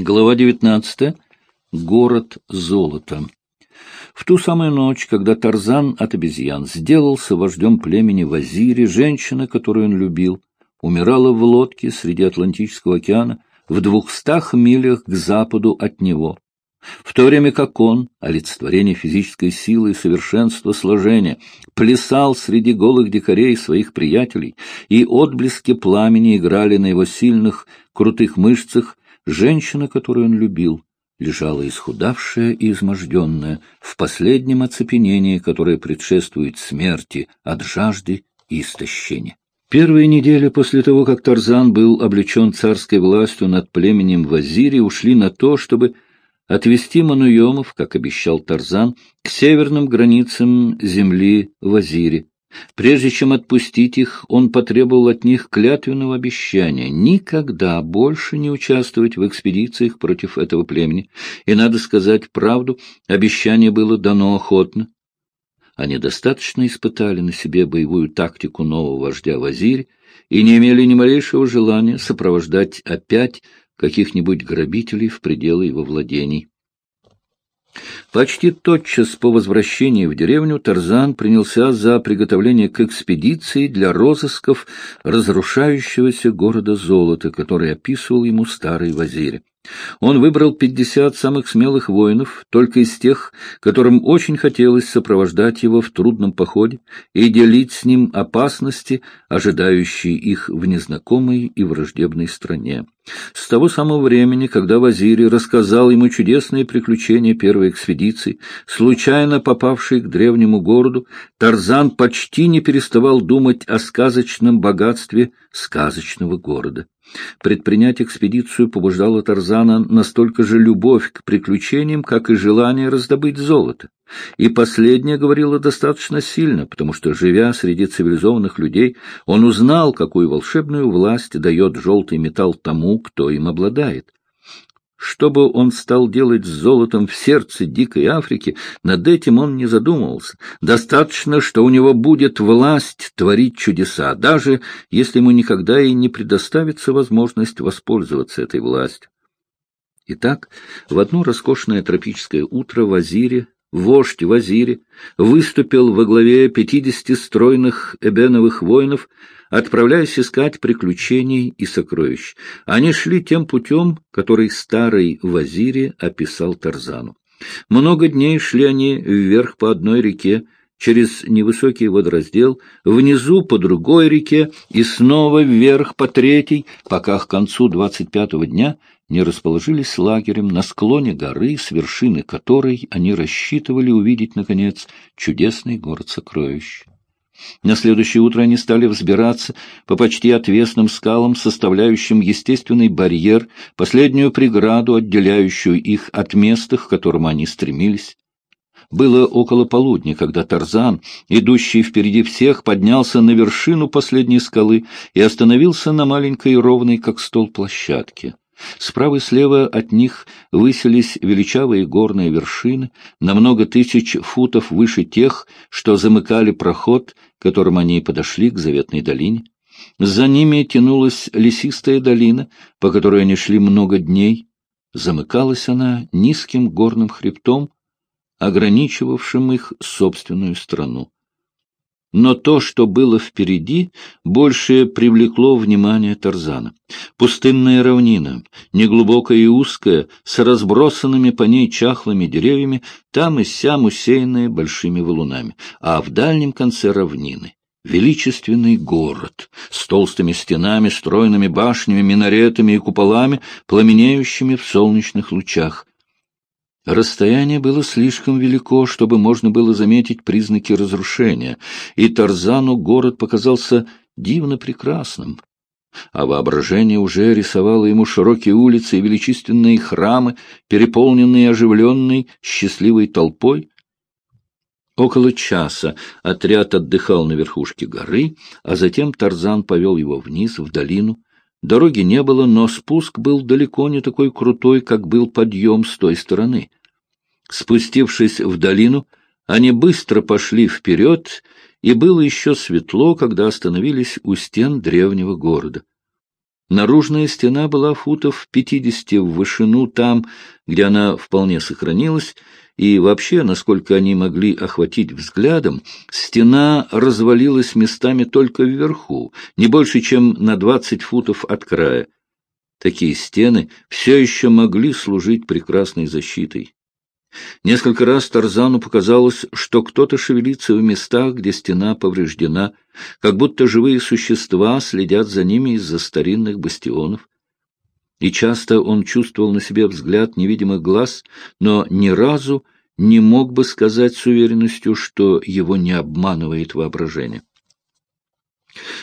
Глава 19. Город золота. В ту самую ночь, когда Тарзан от обезьян сделался вождем племени Вазири, женщина, которую он любил, умирала в лодке среди Атлантического океана в двухстах милях к западу от него, в то время как он, олицетворение физической силы и совершенства сложения, плясал среди голых дикарей своих приятелей, и отблески пламени играли на его сильных, крутых мышцах, Женщина, которую он любил, лежала исхудавшая и изможденная в последнем оцепенении, которое предшествует смерти от жажды и истощения. Первые недели после того, как Тарзан был облечен царской властью над племенем Вазири, ушли на то, чтобы отвести Мануемов, как обещал Тарзан, к северным границам земли Вазири, Прежде чем отпустить их, он потребовал от них клятвенного обещания никогда больше не участвовать в экспедициях против этого племени. И, надо сказать правду, обещание было дано охотно. Они достаточно испытали на себе боевую тактику нового вождя Вазирь и не имели ни малейшего желания сопровождать опять каких-нибудь грабителей в пределы его владений. Почти тотчас по возвращении в деревню Тарзан принялся за приготовление к экспедиции для розысков разрушающегося города золота, который описывал ему старый вазирь. Он выбрал пятьдесят самых смелых воинов, только из тех, которым очень хотелось сопровождать его в трудном походе и делить с ним опасности, ожидающие их в незнакомой и враждебной стране. С того самого времени, когда Вазири рассказал ему чудесные приключения первой экспедиции, случайно попавшей к древнему городу, Тарзан почти не переставал думать о сказочном богатстве сказочного города. Предпринять экспедицию побуждала Тарзана настолько же любовь к приключениям, как и желание раздобыть золото. И последнее говорило достаточно сильно, потому что, живя среди цивилизованных людей, он узнал, какую волшебную власть дает желтый металл тому, кто им обладает. Что бы он стал делать с золотом в сердце дикой Африки, над этим он не задумывался. Достаточно, что у него будет власть творить чудеса, даже если ему никогда и не предоставится возможность воспользоваться этой властью. Итак, в одно роскошное тропическое утро в Азире вождь Вазири, выступил во главе пятидесяти стройных эбеновых воинов, отправляясь искать приключений и сокровищ. Они шли тем путем, который старый Вазири описал Тарзану. Много дней шли они вверх по одной реке, через невысокий водораздел, внизу по другой реке и снова вверх по третьей, пока к концу двадцать пятого дня не расположились лагерем на склоне горы, с вершины которой они рассчитывали увидеть, наконец, чудесный город сокровищ. На следующее утро они стали взбираться по почти отвесным скалам, составляющим естественный барьер, последнюю преграду, отделяющую их от места, к которым они стремились. Было около полудня, когда Тарзан, идущий впереди всех, поднялся на вершину последней скалы и остановился на маленькой ровной, как стол, площадке. Справа и слева от них высились величавые горные вершины, на много тысяч футов выше тех, что замыкали проход, которым они подошли к заветной долине. За ними тянулась лесистая долина, по которой они шли много дней. Замыкалась она низким горным хребтом, ограничивавшим их собственную страну. Но то, что было впереди, больше привлекло внимание Тарзана. Пустынная равнина, неглубокая и узкая, с разбросанными по ней чахлыми деревьями, там и сям усеянная большими валунами, а в дальнем конце равнины величественный город с толстыми стенами, стройными башнями, минаретами и куполами, пламенеющими в солнечных лучах. Расстояние было слишком велико, чтобы можно было заметить признаки разрушения, и Тарзану город показался дивно прекрасным. А воображение уже рисовало ему широкие улицы и величественные храмы, переполненные оживленной, счастливой толпой. Около часа отряд отдыхал на верхушке горы, а затем Тарзан повел его вниз, в долину. Дороги не было, но спуск был далеко не такой крутой, как был подъем с той стороны. Спустившись в долину, они быстро пошли вперед, и было еще светло, когда остановились у стен древнего города. Наружная стена была футов пятидесяти в вышину там, где она вполне сохранилась, и вообще, насколько они могли охватить взглядом, стена развалилась местами только вверху, не больше, чем на двадцать футов от края. Такие стены все еще могли служить прекрасной защитой. Несколько раз Тарзану показалось, что кто-то шевелится в местах, где стена повреждена, как будто живые существа следят за ними из-за старинных бастионов. И часто он чувствовал на себе взгляд невидимых глаз, но ни разу не мог бы сказать с уверенностью, что его не обманывает воображение.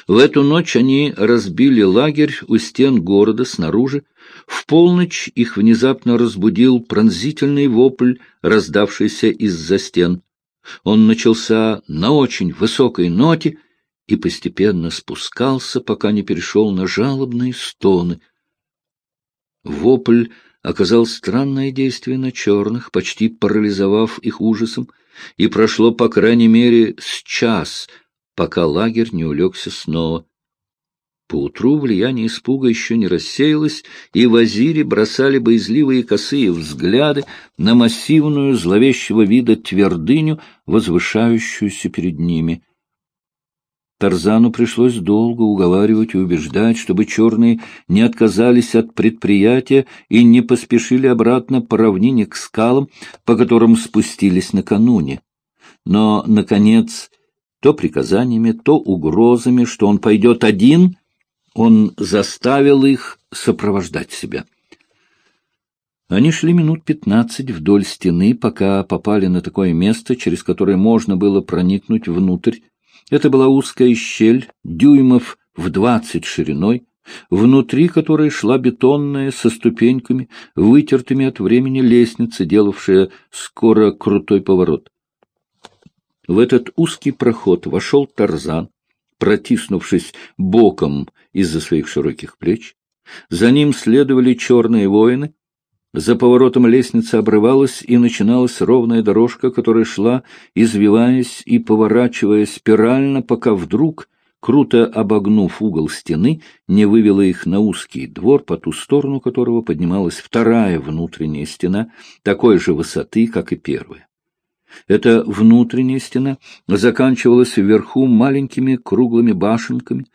В эту ночь они разбили лагерь у стен города снаружи. В полночь их внезапно разбудил пронзительный вопль, раздавшийся из-за стен. Он начался на очень высокой ноте и постепенно спускался, пока не перешел на жалобные стоны. Вопль оказал странное действие на черных, почти парализовав их ужасом, и прошло, по крайней мере, с час — пока лагерь не улегся снова. Поутру влияние испуга еще не рассеялось, и в Азире бросали боязливые косые взгляды на массивную зловещего вида твердыню, возвышающуюся перед ними. Тарзану пришлось долго уговаривать и убеждать, чтобы черные не отказались от предприятия и не поспешили обратно по равнине к скалам, по которым спустились накануне. Но, наконец, то приказаниями, то угрозами, что он пойдет один, он заставил их сопровождать себя. Они шли минут пятнадцать вдоль стены, пока попали на такое место, через которое можно было проникнуть внутрь. Это была узкая щель, дюймов в двадцать шириной, внутри которой шла бетонная со ступеньками, вытертыми от времени лестница, делавшая скоро крутой поворот. В этот узкий проход вошел Тарзан, протиснувшись боком из-за своих широких плеч. За ним следовали черные воины. За поворотом лестница обрывалась, и начиналась ровная дорожка, которая шла, извиваясь и поворачивая спирально, пока вдруг, круто обогнув угол стены, не вывела их на узкий двор, по ту сторону которого поднималась вторая внутренняя стена, такой же высоты, как и первая. Эта внутренняя стена заканчивалась вверху маленькими круглыми башенками,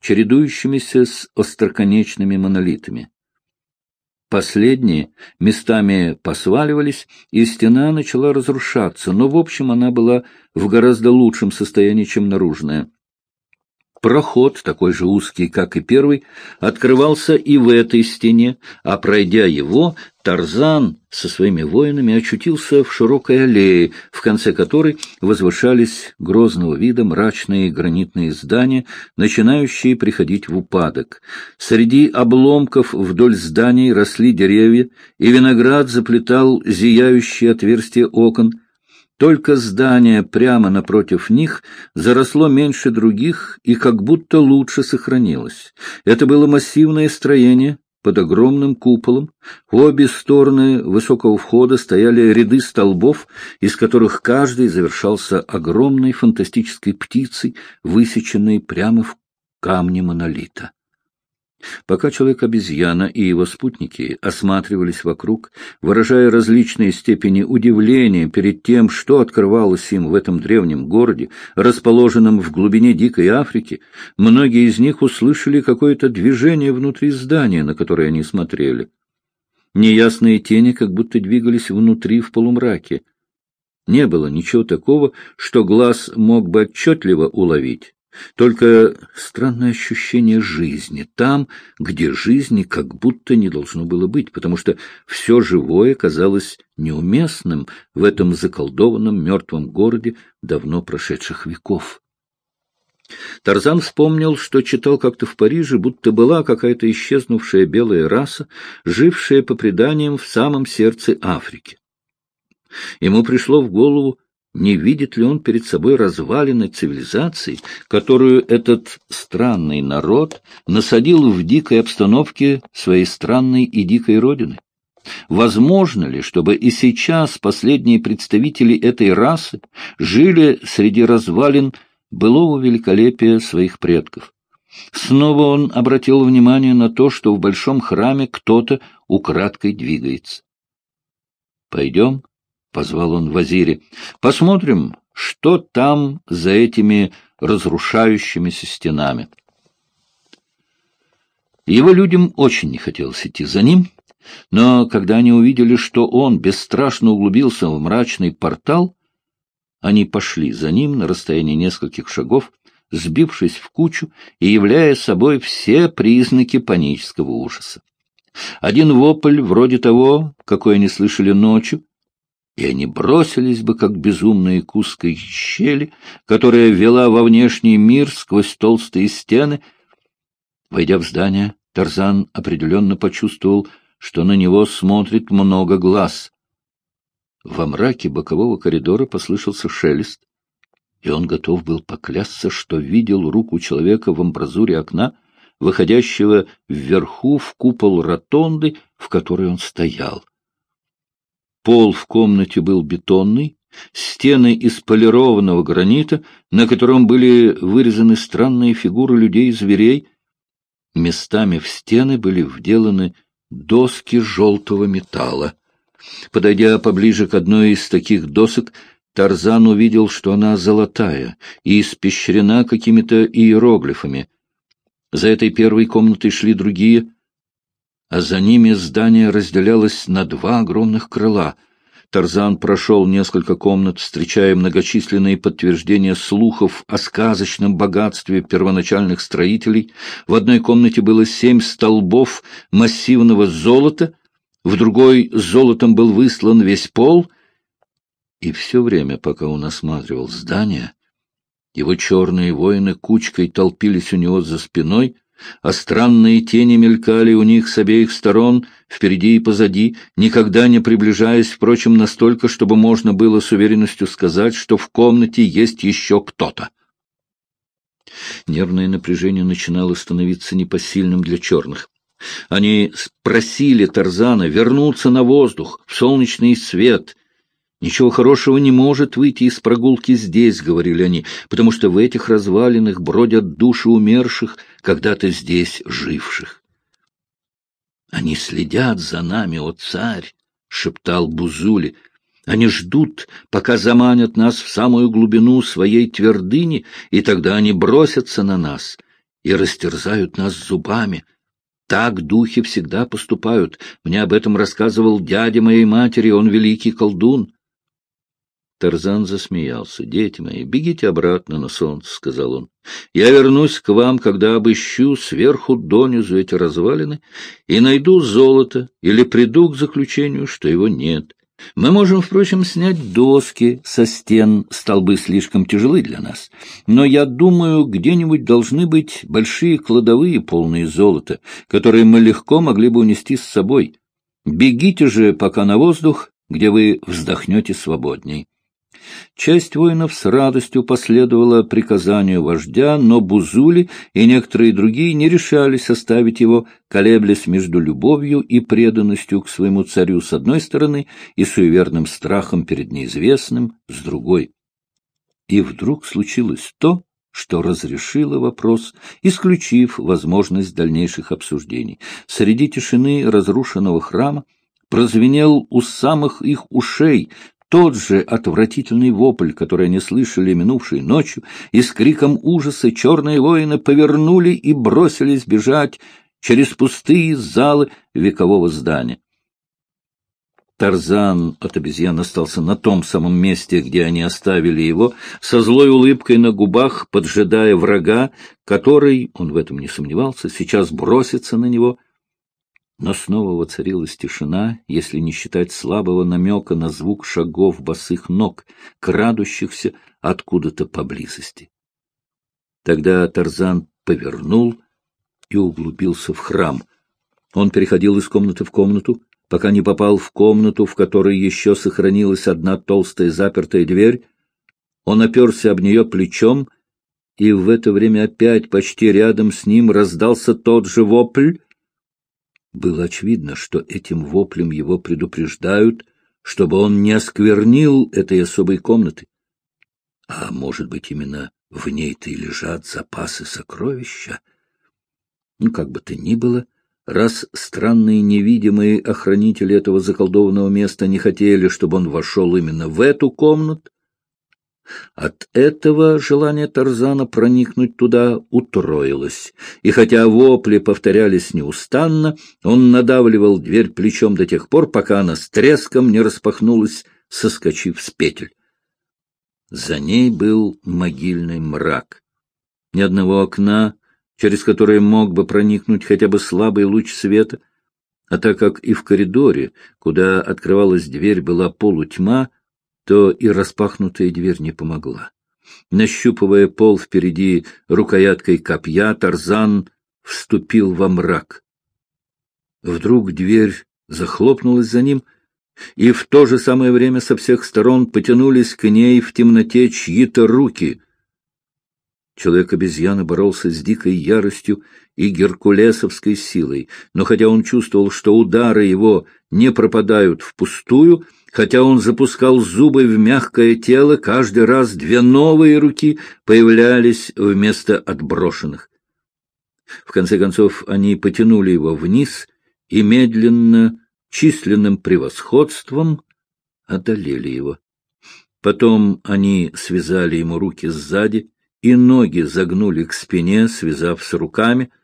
чередующимися с остроконечными монолитами. Последние местами посваливались, и стена начала разрушаться, но, в общем, она была в гораздо лучшем состоянии, чем наружная. Проход, такой же узкий, как и первый, открывался и в этой стене, а пройдя его, Тарзан со своими воинами очутился в широкой аллее, в конце которой возвышались грозного вида мрачные гранитные здания, начинающие приходить в упадок. Среди обломков вдоль зданий росли деревья, и виноград заплетал зияющие отверстия окон — только здание прямо напротив них заросло меньше других и как будто лучше сохранилось. Это было массивное строение под огромным куполом. В обе стороны высокого входа стояли ряды столбов, из которых каждый завершался огромной фантастической птицей, высеченной прямо в камне монолита. Пока человек-обезьяна и его спутники осматривались вокруг, выражая различные степени удивления перед тем, что открывалось им в этом древнем городе, расположенном в глубине дикой Африки, многие из них услышали какое-то движение внутри здания, на которое они смотрели. Неясные тени как будто двигались внутри в полумраке. Не было ничего такого, что глаз мог бы отчетливо уловить. Только странное ощущение жизни, там, где жизни как будто не должно было быть, потому что все живое казалось неуместным в этом заколдованном мертвом городе давно прошедших веков. Тарзан вспомнил, что читал как-то в Париже, будто была какая-то исчезнувшая белая раса, жившая по преданиям в самом сердце Африки. Ему пришло в голову не видит ли он перед собой развалины цивилизации, которую этот странный народ насадил в дикой обстановке своей странной и дикой родины? Возможно ли, чтобы и сейчас последние представители этой расы жили среди развалин былого великолепия своих предков? Снова он обратил внимание на то, что в большом храме кто-то украдкой двигается. — Пойдем, — позвал он Вазире, — посмотрим, что там за этими разрушающимися стенами. Его людям очень не хотелось идти за ним, но когда они увидели, что он бесстрашно углубился в мрачный портал, они пошли за ним на расстоянии нескольких шагов, сбившись в кучу и являя собой все признаки панического ужаса. Один вопль, вроде того, какой они слышали ночью, и они бросились бы, как безумные к щели, которая вела во внешний мир сквозь толстые стены. Войдя в здание, Тарзан определенно почувствовал, что на него смотрит много глаз. Во мраке бокового коридора послышался шелест, и он готов был поклясться, что видел руку человека в амбразуре окна, выходящего вверху в купол ротонды, в которой он стоял. Пол в комнате был бетонный, стены из полированного гранита, на котором были вырезаны странные фигуры людей и зверей. Местами в стены были вделаны доски желтого металла. Подойдя поближе к одной из таких досок, Тарзан увидел, что она золотая и испещрена какими-то иероглифами. За этой первой комнатой шли другие, а за ними здание разделялось на два огромных крыла. Тарзан прошел несколько комнат, встречая многочисленные подтверждения слухов о сказочном богатстве первоначальных строителей. В одной комнате было семь столбов массивного золота, в другой золотом был выслан весь пол — и все время, пока он осматривал здание, его черные воины кучкой толпились у него за спиной, а странные тени мелькали у них с обеих сторон, впереди и позади, никогда не приближаясь, впрочем, настолько, чтобы можно было с уверенностью сказать, что в комнате есть еще кто-то. Нервное напряжение начинало становиться непосильным для черных. Они просили Тарзана вернуться на воздух, в солнечный свет, Ничего хорошего не может выйти из прогулки здесь, — говорили они, — потому что в этих развалинах бродят души умерших, когда-то здесь живших. Они следят за нами, о царь, — шептал Бузули. Они ждут, пока заманят нас в самую глубину своей твердыни, и тогда они бросятся на нас и растерзают нас зубами. Так духи всегда поступают. Мне об этом рассказывал дядя моей матери, он великий колдун. Тарзан засмеялся. — Дети мои, бегите обратно на солнце, — сказал он. — Я вернусь к вам, когда обыщу сверху донизу эти развалины и найду золото или приду к заключению, что его нет. Мы можем, впрочем, снять доски со стен, столбы слишком тяжелы для нас. Но я думаю, где-нибудь должны быть большие кладовые, полные золота, которые мы легко могли бы унести с собой. Бегите же пока на воздух, где вы вздохнете свободней. Часть воинов с радостью последовала приказанию вождя, но Бузули и некоторые другие не решались оставить его, колеблясь между любовью и преданностью к своему царю с одной стороны и суеверным страхом перед неизвестным с другой. И вдруг случилось то, что разрешило вопрос, исключив возможность дальнейших обсуждений. Среди тишины разрушенного храма прозвенел у самых их ушей тот же отвратительный вопль, который они слышали минувшей ночью, и с криком ужаса черные воины повернули и бросились бежать через пустые залы векового здания. Тарзан от обезьян остался на том самом месте, где они оставили его, со злой улыбкой на губах, поджидая врага, который, он в этом не сомневался, сейчас бросится на него — но снова воцарилась тишина, если не считать слабого намека на звук шагов босых ног, крадущихся откуда-то поблизости. Тогда Тарзан повернул и углубился в храм. Он переходил из комнаты в комнату, пока не попал в комнату, в которой еще сохранилась одна толстая запертая дверь. Он оперся об нее плечом, и в это время опять почти рядом с ним раздался тот же вопль, было очевидно, что этим воплем его предупреждают, чтобы он не осквернил этой особой комнаты. А может быть, именно в ней-то и лежат запасы сокровища, Ну, как бы то ни было, раз странные невидимые охранители этого заколдованного места не хотели, чтобы он вошел именно в эту комнату, от этого желание Тарзана проникнуть туда утроилось, и хотя вопли повторялись неустанно, он надавливал дверь плечом до тех пор, пока она с треском не распахнулась, соскочив с петель. За ней был могильный мрак. Ни одного окна, через которое мог бы проникнуть хотя бы слабый луч света, а так как и в коридоре, куда открывалась дверь, была полутьма, то и распахнутая дверь не помогла. Нащупывая пол впереди рукояткой копья, Тарзан вступил во мрак. Вдруг дверь захлопнулась за ним, и в то же самое время со всех сторон потянулись к ней в темноте чьи-то руки. Человек-обезьяна боролся с дикой яростью и геркулесовской силой, но хотя он чувствовал, что удары его не пропадают впустую, Хотя он запускал зубы в мягкое тело, каждый раз две новые руки появлялись вместо отброшенных. В конце концов, они потянули его вниз и медленно, численным превосходством одолели его. Потом они связали ему руки сзади и ноги загнули к спине, связав с руками —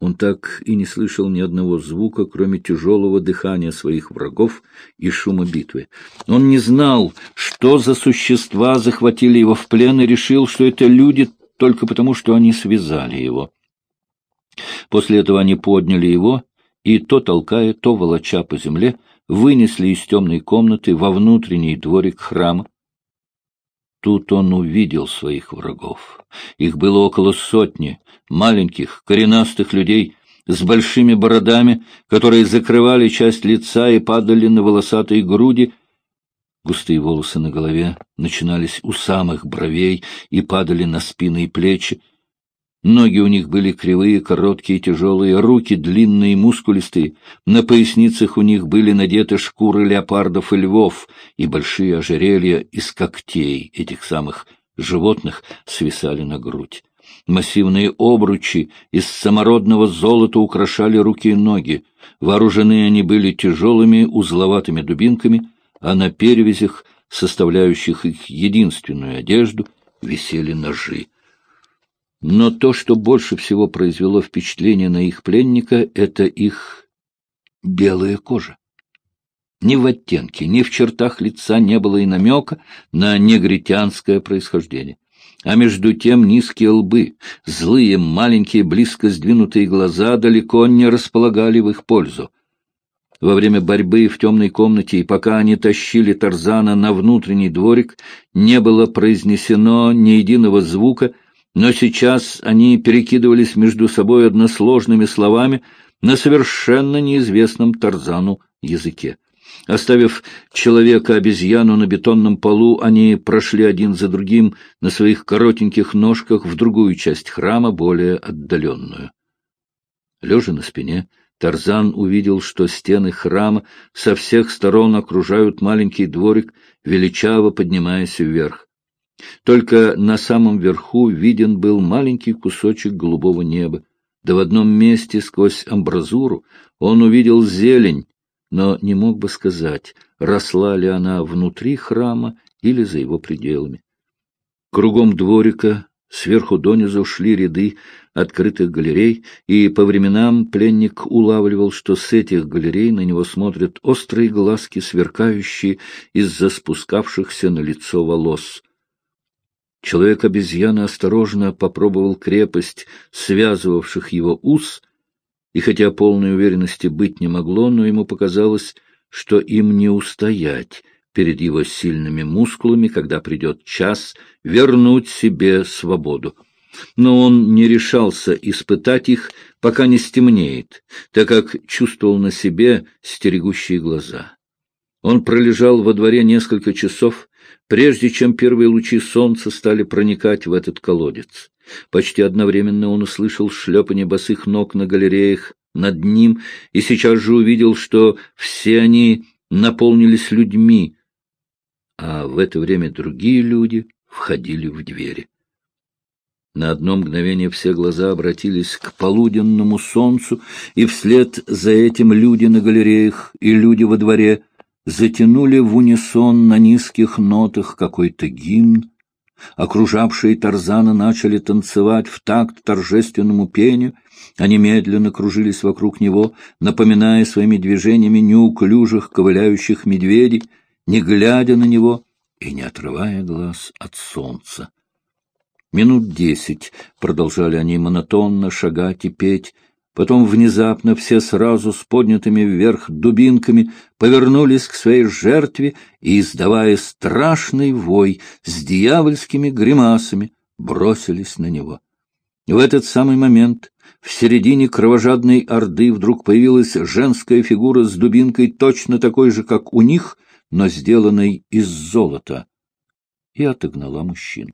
он так и не слышал ни одного звука, кроме тяжелого дыхания своих врагов и шума битвы. Он не знал, что за существа захватили его в плен, и решил, что это люди только потому, что они связали его. После этого они подняли его и, то толкая, то волоча по земле, вынесли из темной комнаты во внутренний дворик храма. Тут он увидел своих врагов. Их было около сотни, маленьких, коренастых людей с большими бородами, которые закрывали часть лица и падали на волосатые груди. Густые волосы на голове начинались у самых бровей и падали на спины и плечи. Ноги у них были кривые, короткие, тяжелые, руки длинные, мускулистые. На поясницах у них были надеты шкуры леопардов и львов, и большие ожерелья из когтей этих самых животных свисали на грудь. Массивные обручи из самородного золота украшали руки и ноги. Вооружены они были тяжелыми узловатыми дубинками, а на перевязях, составляющих их единственную одежду, висели ножи. Но то, что больше всего произвело впечатление на их пленника, это их белая кожа. Ни в оттенке, ни в чертах лица не было и намека на негритянское происхождение. А между тем низкие лбы, злые, маленькие, близко сдвинутые глаза далеко не располагали в их пользу. Во время борьбы в темной комнате и пока они тащили Тарзана на внутренний дворик, не было произнесено ни единого звука, но сейчас они перекидывались между собой односложными словами на совершенно неизвестном Тарзану языке. Оставив человека-обезьяну на бетонном полу, они прошли один за другим на своих коротеньких ножках в другую часть храма, более отдаленную. Лежа на спине, Тарзан увидел, что стены храма со всех сторон окружают маленький дворик, величаво поднимаясь вверх. Только на самом верху виден был маленький кусочек голубого неба, да в одном месте сквозь амбразуру он увидел зелень, но не мог бы сказать, росла ли она внутри храма или за его пределами. Кругом дворика сверху донизу шли ряды открытых галерей, и по временам пленник улавливал, что с этих галерей на него смотрят острые глазки, сверкающие из-за спускавшихся на лицо волос. Человек-обезьяна осторожно попробовал крепость связывавших его уз и хотя полной уверенности быть не могло, но ему показалось, что им не устоять перед его сильными мускулами, когда придет час вернуть себе свободу. Но он не решался испытать их, пока не стемнеет, так как чувствовал на себе стерегущие глаза. Он пролежал во дворе несколько часов, прежде чем первые лучи солнца стали проникать в этот колодец. Почти одновременно он услышал шлепание босых ног на галереях над ним и сейчас же увидел, что все они наполнились людьми, а в это время другие люди входили в двери. На одно мгновение все глаза обратились к полуденному солнцу, и вслед за этим люди на галереях и люди во дворе затянули в унисон на низких нотах какой-то гимн. Окружавшие Тарзана начали танцевать в такт торжественному пению, они медленно кружились вокруг него, напоминая своими движениями неуклюжих ковыляющих медведей, не глядя на него и не отрывая глаз от солнца. Минут десять продолжали они монотонно шагать и петь, потом внезапно все сразу с поднятыми вверх дубинками повернулись к своей жертве и, издавая страшный вой с дьявольскими гримасами, бросились на него. В этот самый момент в середине кровожадной орды вдруг появилась женская фигура с дубинкой, точно такой же, как у них, но сделанной из золота, и отогнала мужчин.